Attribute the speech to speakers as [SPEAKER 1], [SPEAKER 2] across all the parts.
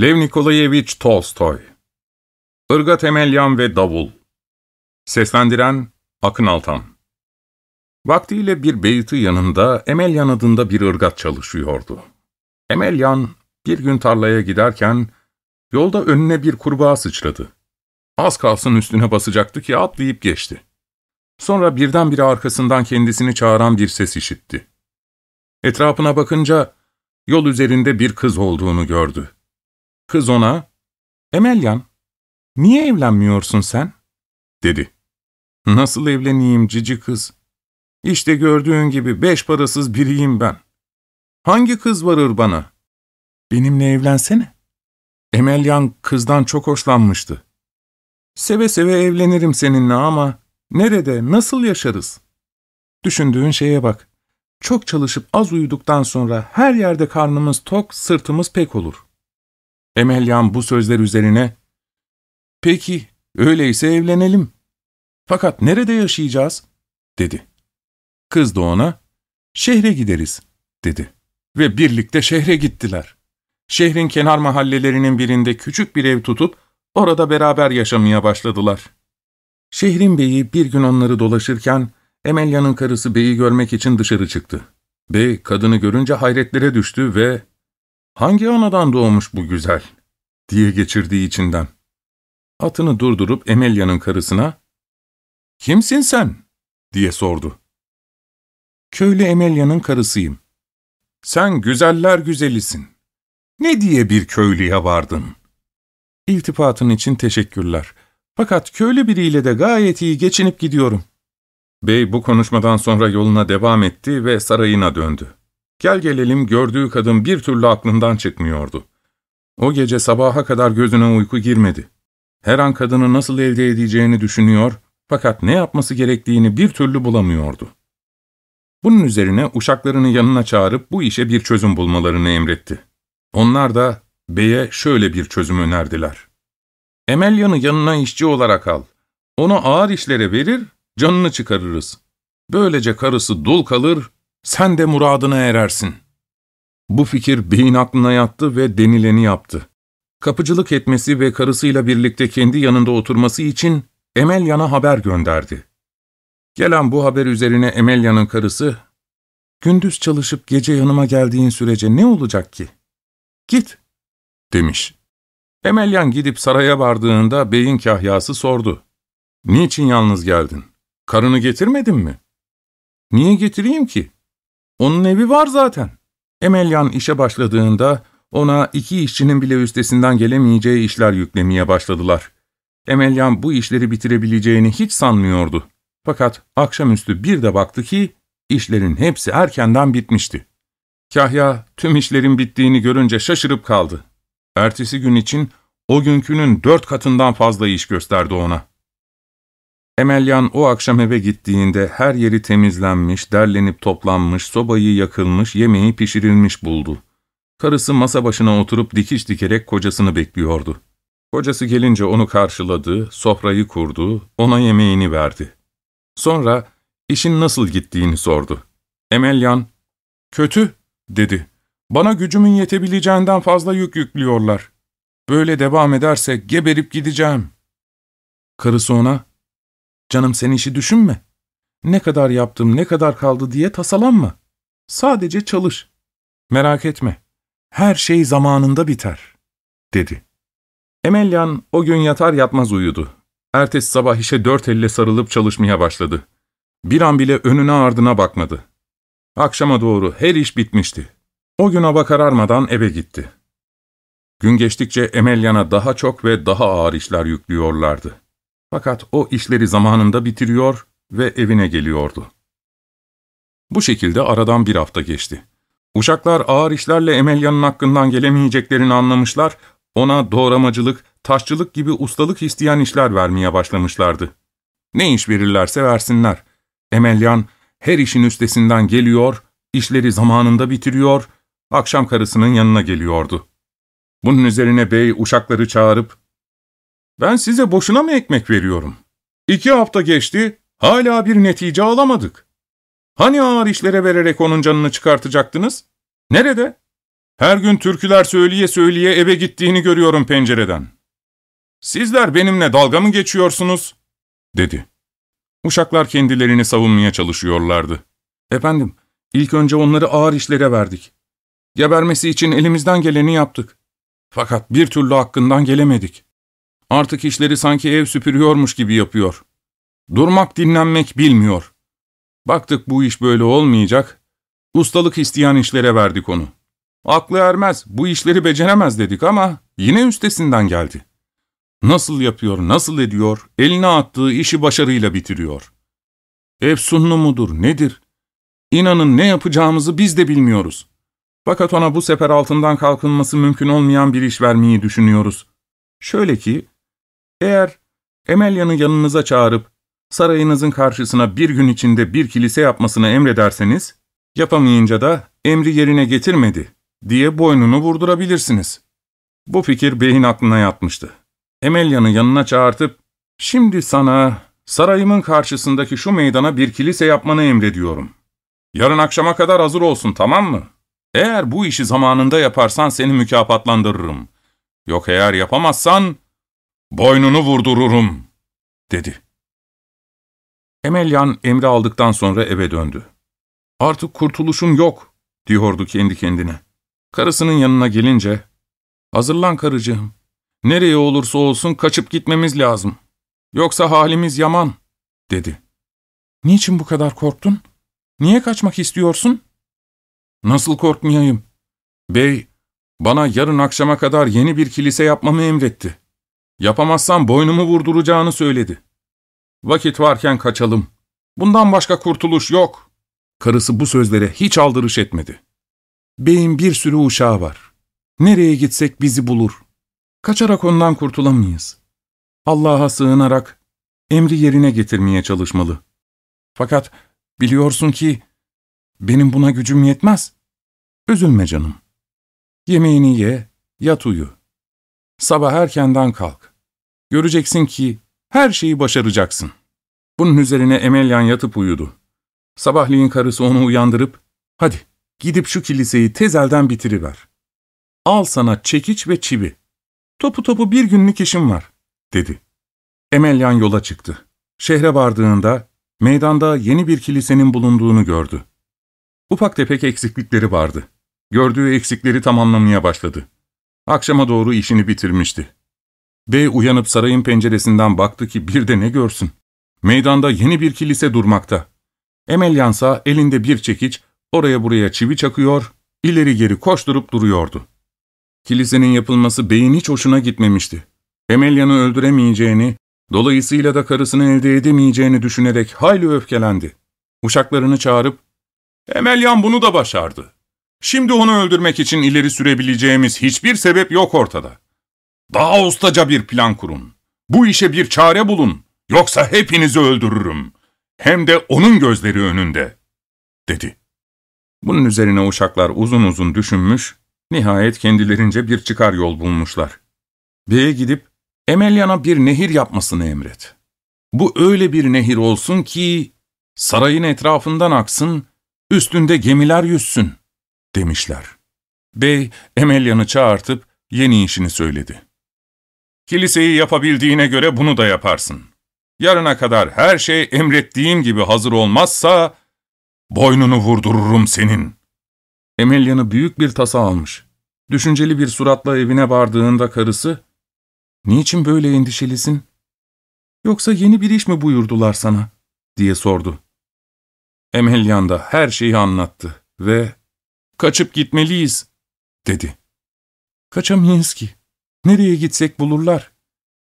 [SPEAKER 1] Lev Nikolayevich Tolstoy Irgat Emelyan ve Davul Seslendiren Akın Altan Vaktiyle bir beyti yanında Emelyan adında bir ırgat çalışıyordu. Emelyan bir gün tarlaya giderken yolda önüne bir kurbağa sıçradı. Az kalsın üstüne basacaktı ki atlayıp geçti. Sonra birdenbire arkasından kendisini çağıran bir ses işitti. Etrafına bakınca yol üzerinde bir kız olduğunu gördü. Kız ona, ''Emelyan, niye evlenmiyorsun sen?'' dedi. ''Nasıl evleneyim cici kız? İşte gördüğün gibi beş parasız biriyim ben. Hangi kız varır bana? Benimle evlensene.'' Emelyan kızdan çok hoşlanmıştı. ''Seve seve evlenirim seninle ama nerede, nasıl yaşarız?'' Düşündüğün şeye bak. Çok çalışıp az uyuduktan sonra her yerde karnımız tok, sırtımız pek olur. Emelyan bu sözler üzerine, ''Peki, öyleyse evlenelim. Fakat nerede yaşayacağız?'' dedi. Kız da ona, ''Şehre gideriz.'' dedi. Ve birlikte şehre gittiler. Şehrin kenar mahallelerinin birinde küçük bir ev tutup, orada beraber yaşamaya başladılar. Şehrin beyi bir gün onları dolaşırken, Emelya'nın karısı beyi görmek için dışarı çıktı. Bey, kadını görünce hayretlere düştü ve ''Hangi anadan doğmuş bu güzel?'' diye geçirdiği içinden. Atını durdurup Emelya'nın karısına ''Kimsin sen?'' diye sordu. ''Köylü Emelya'nın karısıyım.'' ''Sen güzeller güzelisin. Ne diye bir köylüye vardın?'' İltifatın için teşekkürler. Fakat köylü biriyle de gayet iyi geçinip gidiyorum. Bey bu konuşmadan sonra yoluna devam etti ve sarayına döndü. Gel gelelim gördüğü kadın bir türlü aklından çıkmıyordu. O gece sabaha kadar gözüne uyku girmedi. Her an kadını nasıl elde edeceğini düşünüyor fakat ne yapması gerektiğini bir türlü bulamıyordu. Bunun üzerine uşaklarını yanına çağırıp bu işe bir çözüm bulmalarını emretti. Onlar da beye şöyle bir çözüm önerdiler. Emelya'nı yanına işçi olarak al. Onu ağır işlere verir, canını çıkarırız. Böylece karısı dul kalır, sen de muradına erersin. Bu fikir beyin aklına yattı ve denileni yaptı. Kapıcılık etmesi ve karısıyla birlikte kendi yanında oturması için Emelya'na haber gönderdi. Gelen bu haber üzerine Emelya'nın karısı, ''Gündüz çalışıp gece yanıma geldiğin sürece ne olacak ki? Git.'' demiş. Emelyan gidip saraya vardığında beyin kahyası sordu. ''Niçin yalnız geldin? Karını getirmedin mi?'' ''Niye getireyim ki? Onun evi var zaten.'' Emelyan işe başladığında ona iki işçinin bile üstesinden gelemeyeceği işler yüklemeye başladılar. Emelyan bu işleri bitirebileceğini hiç sanmıyordu. Fakat akşamüstü bir de baktı ki işlerin hepsi erkenden bitmişti. Kahya tüm işlerin bittiğini görünce şaşırıp kaldı. Ertesi gün için o günkünün dört katından fazla iş gösterdi ona. Emelyan o akşam eve gittiğinde her yeri temizlenmiş, derlenip toplanmış, sobayı yakılmış, yemeği pişirilmiş buldu. Karısı masa başına oturup dikiş dikerek kocasını bekliyordu. Kocası gelince onu karşıladı, sofrayı kurdu, ona yemeğini verdi. Sonra işin nasıl gittiğini sordu. Emelyan, ''Kötü'' dedi. ''Bana gücümün yetebileceğinden fazla yük yüklüyorlar. Böyle devam ederse geberip gideceğim.'' Karısı ona, ''Canım sen işi düşünme. Ne kadar yaptım, ne kadar kaldı diye tasalanma. Sadece çalış. Merak etme. Her şey zamanında biter.'' dedi. Emelyan o gün yatar yatmaz uyudu. Ertesi sabah işe dört elle sarılıp çalışmaya başladı. Bir an bile önüne ardına bakmadı. Akşama doğru her iş bitmişti. O gün hava kararmadan eve gitti. Gün geçtikçe Emelyan'a daha çok ve daha ağır işler yüklüyorlardı. Fakat o işleri zamanında bitiriyor ve evine geliyordu. Bu şekilde aradan bir hafta geçti. Uşaklar ağır işlerle Emelya'nın hakkından gelemeyeceklerini anlamışlar, ona doğramacılık, taşçılık gibi ustalık isteyen işler vermeye başlamışlardı. Ne iş verirlerse versinler. Emelyan her işin üstesinden geliyor, işleri zamanında bitiriyor, akşam karısının yanına geliyordu. Bunun üzerine bey uşakları çağırıp, ''Ben size boşuna mı ekmek veriyorum? İki hafta geçti, hala bir netice alamadık. Hani ağır işlere vererek onun canını çıkartacaktınız? Nerede? Her gün türküler söyleye söyleye eve gittiğini görüyorum pencereden. Sizler benimle dalga mı geçiyorsunuz? dedi. Uşaklar kendilerini savunmaya çalışıyorlardı. Efendim, ilk önce onları ağır işlere verdik. Gebermesi için elimizden geleni yaptık. Fakat bir türlü hakkından gelemedik. Artık işleri sanki ev süpürüyormuş gibi yapıyor. Durmak dinlenmek bilmiyor. Baktık bu iş böyle olmayacak. Ustalık isteyen işlere verdik onu. Aklı ermez, bu işleri beceremez dedik ama yine üstesinden geldi. Nasıl yapıyor, nasıl ediyor, eline attığı işi başarıyla bitiriyor. Efsunlu mudur, nedir? İnanın ne yapacağımızı biz de bilmiyoruz. Fakat ona bu sefer altından kalkılması mümkün olmayan bir iş vermeyi düşünüyoruz. Şöyle ki, eğer Emelya'nı yanınıza çağırıp sarayınızın karşısına bir gün içinde bir kilise yapmasını emrederseniz, yapamayınca da emri yerine getirmedi diye boynunu vurdurabilirsiniz. Bu fikir beyin aklına yatmıştı. Emelya'nı yanına çağırtıp, şimdi sana sarayımın karşısındaki şu meydana bir kilise yapmanı emrediyorum. Yarın akşama kadar hazır olsun tamam mı? Eğer bu işi zamanında yaparsan seni mükafatlandırırım. Yok eğer yapamazsan boynunu vurdururum, dedi. Emelyan emri aldıktan sonra eve döndü. Artık kurtuluşum yok, diyordu kendi kendine. Karısının yanına gelince, hazırlan karıcığım, nereye olursa olsun kaçıp gitmemiz lazım. Yoksa halimiz yaman, dedi. Niçin bu kadar korktun? Niye kaçmak istiyorsun? Nasıl korkmayayım? Bey, bana yarın akşama kadar yeni bir kilise yapmamı emretti. Yapamazsam boynumu vurduracağını söyledi. Vakit varken kaçalım. Bundan başka kurtuluş yok. Karısı bu sözlere hiç aldırış etmedi. Bey'in bir sürü uşağı var. Nereye gitsek bizi bulur. Kaçarak ondan kurtulamayız. Allah'a sığınarak emri yerine getirmeye çalışmalı. Fakat biliyorsun ki benim buna gücüm yetmez. Üzülme canım. Yemeğini ye, yat uyu. Sabah erkenden kalk. Göreceksin ki her şeyi başaracaksın. Bunun üzerine Emelyan yatıp uyudu. Sabahleyin karısı onu uyandırıp, hadi gidip şu kiliseyi tezelden bitiriver. Al sana çekiç ve çivi. Topu topu bir günlük işim var, dedi. Emelyan yola çıktı. Şehre vardığında, meydanda yeni bir kilisenin bulunduğunu gördü. Ufak tefek eksiklikleri vardı. Gördüğü eksikleri tamamlamaya başladı. Akşama doğru işini bitirmişti. Bey uyanıp sarayın penceresinden baktı ki bir de ne görsün. Meydanda yeni bir kilise durmakta. Emelyansa elinde bir çekiç, oraya buraya çivi çakıyor, ileri geri koşturup duruyordu. Kilisenin yapılması beyin hiç hoşuna gitmemişti. Emelyan'ı öldüremeyeceğini, dolayısıyla da karısını elde edemeyeceğini düşünerek hayli öfkelendi. Uşaklarını çağırıp, ''Emelyan bunu da başardı. Şimdi onu öldürmek için ileri sürebileceğimiz hiçbir sebep yok ortada. Daha ustaca bir plan kurun. Bu işe bir çare bulun. Yoksa hepinizi öldürürüm. Hem de onun gözleri önünde.'' dedi. Bunun üzerine uşaklar uzun uzun düşünmüş, nihayet kendilerince bir çıkar yol bulmuşlar. Bey'e gidip, Emelyan'a bir nehir yapmasını emret. Bu öyle bir nehir olsun ki, sarayın etrafından aksın, üstünde gemiler yüzsün, demişler. Bey, Emelyan'ı çağırtıp yeni işini söyledi. Kiliseyi yapabildiğine göre bunu da yaparsın. Yarına kadar her şey emrettiğim gibi hazır olmazsa, boynunu vurdururum senin. Emelyan'ı büyük bir tasa almış. Düşünceli bir suratla evine vardığında karısı, ''Niçin böyle endişelisin? Yoksa yeni bir iş mi buyurdular sana?'' diye sordu. Emelyan da her şeyi anlattı ve ''Kaçıp gitmeliyiz.'' dedi. ''Kaçamayız ki. Nereye gitsek bulurlar.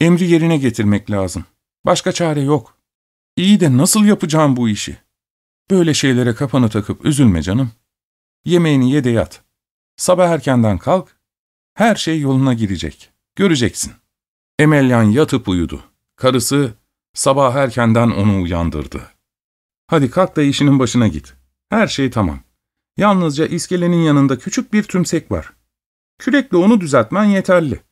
[SPEAKER 1] Emri yerine getirmek lazım. Başka çare yok. İyi de nasıl yapacağım bu işi? Böyle şeylere kafanı takıp üzülme canım. Yemeğini ye de yat. Sabah erkenden kalk, her şey yoluna girecek. Göreceksin.'' Emelyan yatıp uyudu. Karısı sabah erkenden onu uyandırdı. ''Hadi kalk da işinin başına git. Her şey tamam. Yalnızca iskelenin yanında küçük bir tümsek var. Kürekle onu düzeltmen yeterli.''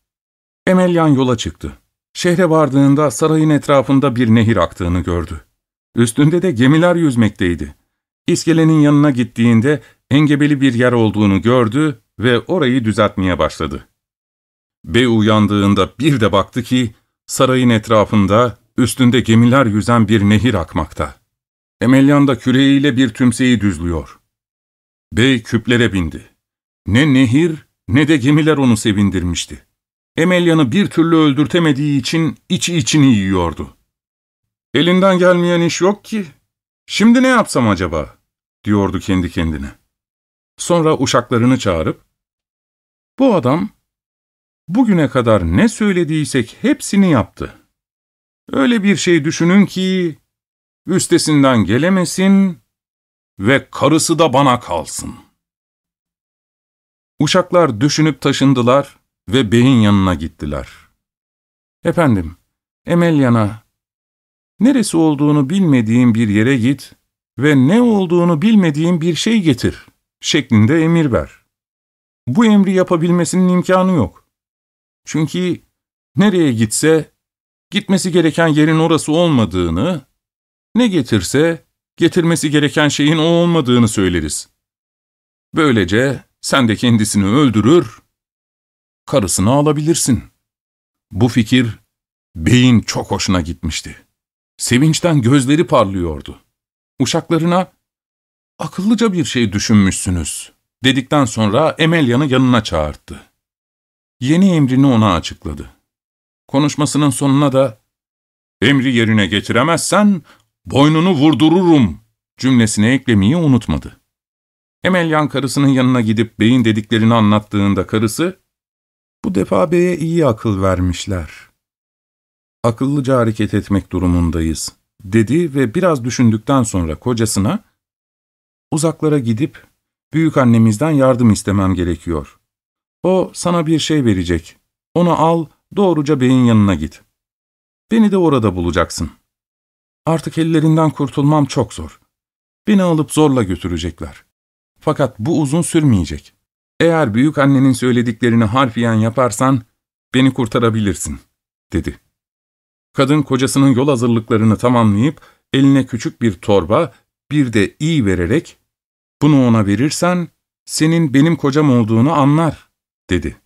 [SPEAKER 1] Emelyan yola çıktı. Şehre vardığında sarayın etrafında bir nehir aktığını gördü. Üstünde de gemiler yüzmekteydi. İskelenin yanına gittiğinde engebeli bir yer olduğunu gördü ve orayı düzeltmeye başladı. Bey uyandığında bir de baktı ki sarayın etrafında üstünde gemiler yüzen bir nehir akmakta. Emelyan da küreğiyle bir tümseyi düzlüyor. Bey küplere bindi. Ne nehir ne de gemiler onu sevindirmişti. Emelyan'ı bir türlü öldürtemediği için içi içini yiyordu. Elinden gelmeyen iş yok ki. Şimdi ne yapsam acaba? diyordu kendi kendine. Sonra uşaklarını çağırıp, bu adam bugüne kadar ne söylediysek hepsini yaptı. Öyle bir şey düşünün ki üstesinden gelemesin ve karısı da bana kalsın. Uşaklar düşünüp taşındılar ve beyin yanına gittiler. Efendim, Emelyan'a, neresi olduğunu bilmediğim bir yere git ve ne olduğunu bilmediğim bir şey getir şeklinde emir ver. Bu emri yapabilmesinin imkanı yok. Çünkü nereye gitse gitmesi gereken yerin orası olmadığını, ne getirse getirmesi gereken şeyin o olmadığını söyleriz. Böylece sen de kendisini öldürür, karısını alabilirsin. Bu fikir beyin çok hoşuna gitmişti. Sevinçten gözleri parlıyordu. Uşaklarına, akıllıca bir şey düşünmüşsünüz, dedikten sonra Emelya'nı yanına çağırdı. Yeni emrini ona açıkladı. Konuşmasının sonuna da, emri yerine getiremezsen boynunu vurdururum cümlesini eklemeyi unutmadı. Emelyan karısının yanına gidip beyin dediklerini anlattığında karısı, bu defa beye iyi akıl vermişler. Akıllıca hareket etmek durumundayız, dedi ve biraz düşündükten sonra kocasına, uzaklara gidip büyük annemizden yardım istemem gerekiyor. O sana bir şey verecek. Onu al, doğruca beyin yanına git. Beni de orada bulacaksın. Artık ellerinden kurtulmam çok zor. Beni alıp zorla götürecekler. Fakat bu uzun sürmeyecek. Eğer büyük annenin söylediklerini harfiyen yaparsan beni kurtarabilirsin, dedi. Kadın kocasının yol hazırlıklarını tamamlayıp eline küçük bir torba, bir de iyi vererek, bunu ona verirsen senin benim kocam olduğunu anlar, dedi.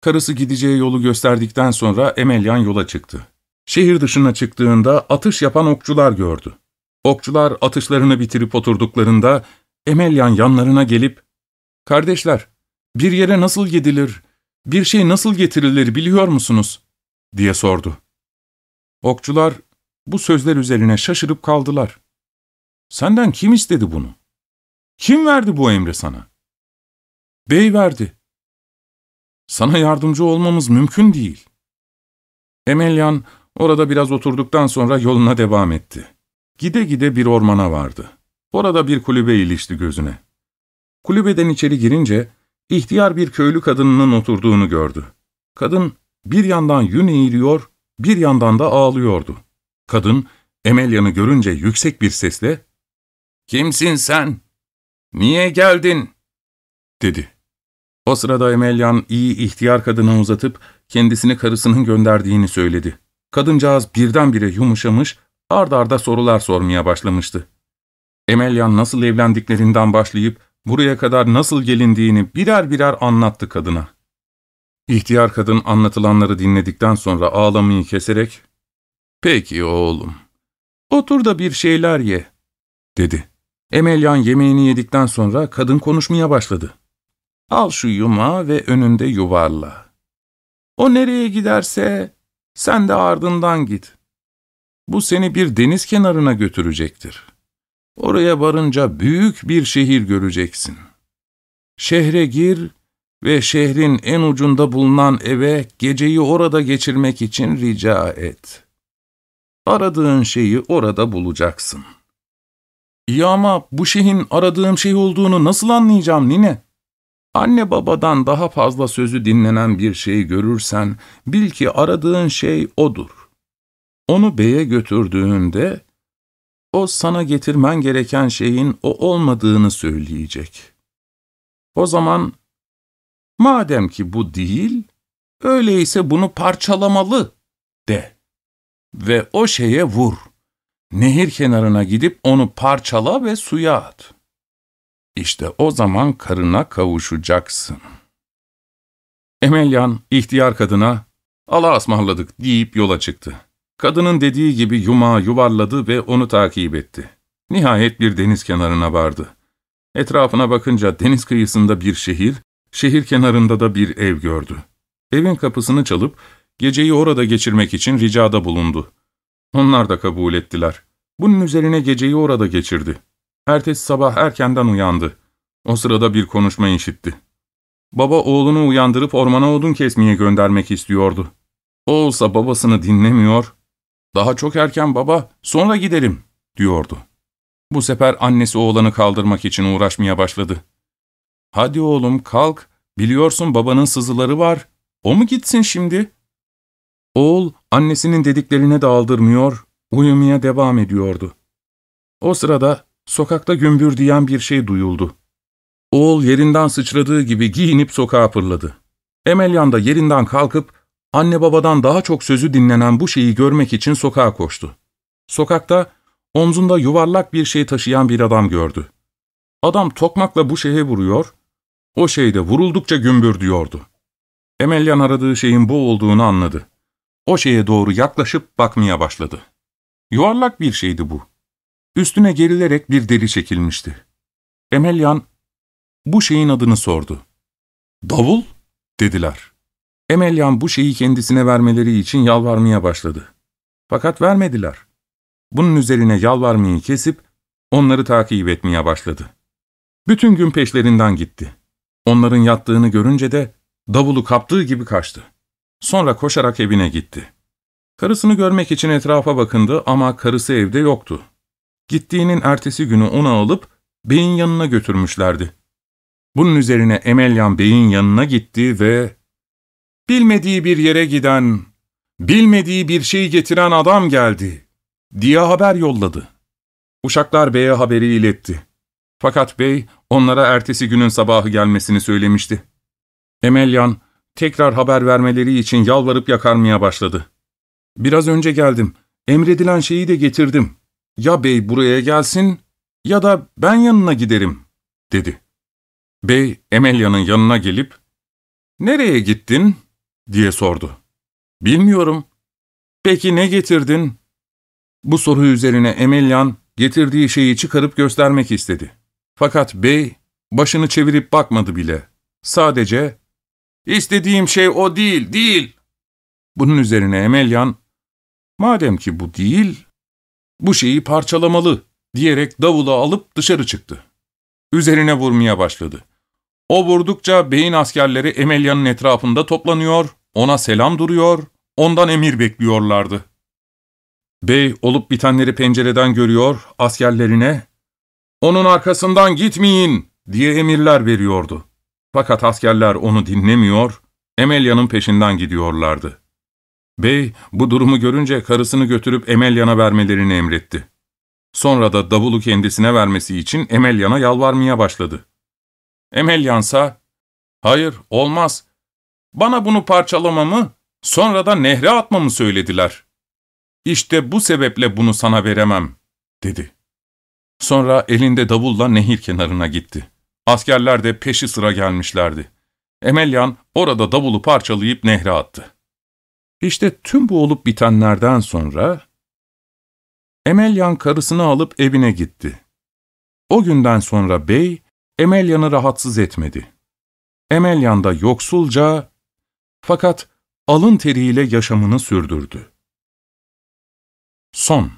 [SPEAKER 1] Karısı gideceği yolu gösterdikten sonra Emelyan yola çıktı. Şehir dışına çıktığında atış yapan okçular gördü. Okçular atışlarını bitirip oturduklarında Emelyan yanlarına gelip, ''Kardeşler, bir yere nasıl gidilir, bir şey nasıl getirilir biliyor musunuz?'' diye sordu. Okçular bu sözler üzerine şaşırıp kaldılar. ''Senden kim istedi bunu? Kim verdi bu emri sana?'' ''Bey verdi.'' ''Sana yardımcı olmamız mümkün değil.'' Emelyan orada biraz oturduktan sonra yoluna devam etti. Gide gide bir ormana vardı. Orada bir kulübe ilişti gözüne. Kulübeden içeri girince ihtiyar bir köylü kadınının oturduğunu gördü. Kadın bir yandan yün eğiliyor, bir yandan da ağlıyordu. Kadın Emelya'nı görünce yüksek bir sesle ''Kimsin sen? Niye geldin?'' dedi. O sırada Emelyan iyi ihtiyar kadına uzatıp kendisini karısının gönderdiğini söyledi. Kadıncağız birdenbire yumuşamış, ard arda sorular sormaya başlamıştı. Emelyan nasıl evlendiklerinden başlayıp buraya kadar nasıl gelindiğini birer birer anlattı kadına. İhtiyar kadın anlatılanları dinledikten sonra ağlamayı keserek, ''Peki oğlum, otur da bir şeyler ye.'' dedi. Emelyan yemeğini yedikten sonra kadın konuşmaya başladı. ''Al şu yumağı ve önünde yuvarla. O nereye giderse sen de ardından git. Bu seni bir deniz kenarına götürecektir. Oraya varınca büyük bir şehir göreceksin. Şehre gir ve şehrin en ucunda bulunan eve geceyi orada geçirmek için rica et. Aradığın şeyi orada bulacaksın. İyi ama bu şeyin aradığım şey olduğunu nasıl anlayacağım nine? Anne babadan daha fazla sözü dinlenen bir şey görürsen bil ki aradığın şey odur. Onu beye götürdüğünde o sana getirmen gereken şeyin o olmadığını söyleyecek. O zaman madem ki bu değil, öyleyse bunu parçalamalı de ve o şeye vur. Nehir kenarına gidip onu parçala ve suya at. İşte o zaman karına kavuşacaksın. Emelyan ihtiyar kadına Allah'a ısmarladık deyip yola çıktı. Kadının dediği gibi yumağı yuvarladı ve onu takip etti. Nihayet bir deniz kenarına vardı. Etrafına bakınca deniz kıyısında bir şehir, şehir kenarında da bir ev gördü. Evin kapısını çalıp geceyi orada geçirmek için ricada bulundu. Onlar da kabul ettiler. Bunun üzerine geceyi orada geçirdi. Ertesi sabah erkenden uyandı. O sırada bir konuşma işitti. Baba oğlunu uyandırıp ormana odun kesmeye göndermek istiyordu. Oğulsa babasını dinlemiyor, ''Daha çok erken baba, sonra gidelim.'' diyordu. Bu sefer annesi oğlanı kaldırmak için uğraşmaya başladı. ''Hadi oğlum kalk, biliyorsun babanın sızıları var, o mu gitsin şimdi?'' Oğul annesinin dediklerine de aldırmıyor, uyumaya devam ediyordu. O sırada sokakta gümbür diyen bir şey duyuldu. Oğul yerinden sıçradığı gibi giyinip sokağa fırladı. Emelyan da yerinden kalkıp anne babadan daha çok sözü dinlenen bu şeyi görmek için sokağa koştu. Sokakta omzunda yuvarlak bir şey taşıyan bir adam gördü. Adam tokmakla bu şeye vuruyor, o şey de vuruldukça gümbür diyordu. Emelyan aradığı şeyin bu olduğunu anladı. O şeye doğru yaklaşıp bakmaya başladı. Yuvarlak bir şeydi bu. Üstüne gerilerek bir deri çekilmişti. Emelyan bu şeyin adını sordu. Davul, dediler. Emelyan bu şeyi kendisine vermeleri için yalvarmaya başladı. Fakat vermediler. Bunun üzerine yalvarmayı kesip onları takip etmeye başladı. Bütün gün peşlerinden gitti. Onların yattığını görünce de davulu kaptığı gibi kaçtı. Sonra koşarak evine gitti. Karısını görmek için etrafa bakındı ama karısı evde yoktu. Gittiğinin ertesi günü onu alıp beyin yanına götürmüşlerdi. Bunun üzerine Emelyan beyin yanına gitti ve ''Bilmediği bir yere giden, bilmediği bir şey getiren adam geldi.'' diye haber yolladı. Uşaklar beye haberi iletti. Fakat bey onlara ertesi günün sabahı gelmesini söylemişti. Emelyan tekrar haber vermeleri için yalvarıp yakarmaya başladı. ''Biraz önce geldim, emredilen şeyi de getirdim. Ya bey buraya gelsin ya da ben yanına giderim.'' dedi. Bey, Emelya'nın yanına gelip, ''Nereye gittin?'' diye sordu. ''Bilmiyorum.'' ''Peki ne getirdin?'' Bu soru üzerine Emelyan, getirdiği şeyi çıkarıp göstermek istedi. Fakat bey, başını çevirip bakmadı bile. Sadece, ''İstediğim şey o değil, değil.'' Bunun üzerine Emelyan, ''Madem ki bu değil, bu şeyi parçalamalı.'' diyerek davulu alıp dışarı çıktı. Üzerine vurmaya başladı. O vurdukça beyin askerleri Emelya'nın etrafında toplanıyor, ona selam duruyor, ondan emir bekliyorlardı. Bey olup bitenleri pencereden görüyor, askerlerine ''Onun arkasından gitmeyin!'' diye emirler veriyordu. Fakat askerler onu dinlemiyor, Emelya'nın peşinden gidiyorlardı. Bey bu durumu görünce karısını götürüp Emelya'na vermelerini emretti. Sonra da davulu kendisine vermesi için Emelya'na yalvarmaya başladı. Emelyansa, ''Hayır, olmaz. Bana bunu parçalamamı, sonra da nehre atmamı söylediler. İşte bu sebeple bunu sana veremem.'' dedi. Sonra elinde davulla nehir kenarına gitti. Askerler de peşi sıra gelmişlerdi. Emelyan orada davulu parçalayıp nehre attı. İşte tüm bu olup bitenlerden sonra Emelyan karısını alıp evine gitti. O günden sonra bey Emelyan'ı rahatsız etmedi. Emelyan da yoksulca fakat alın teriyle yaşamını sürdürdü. Son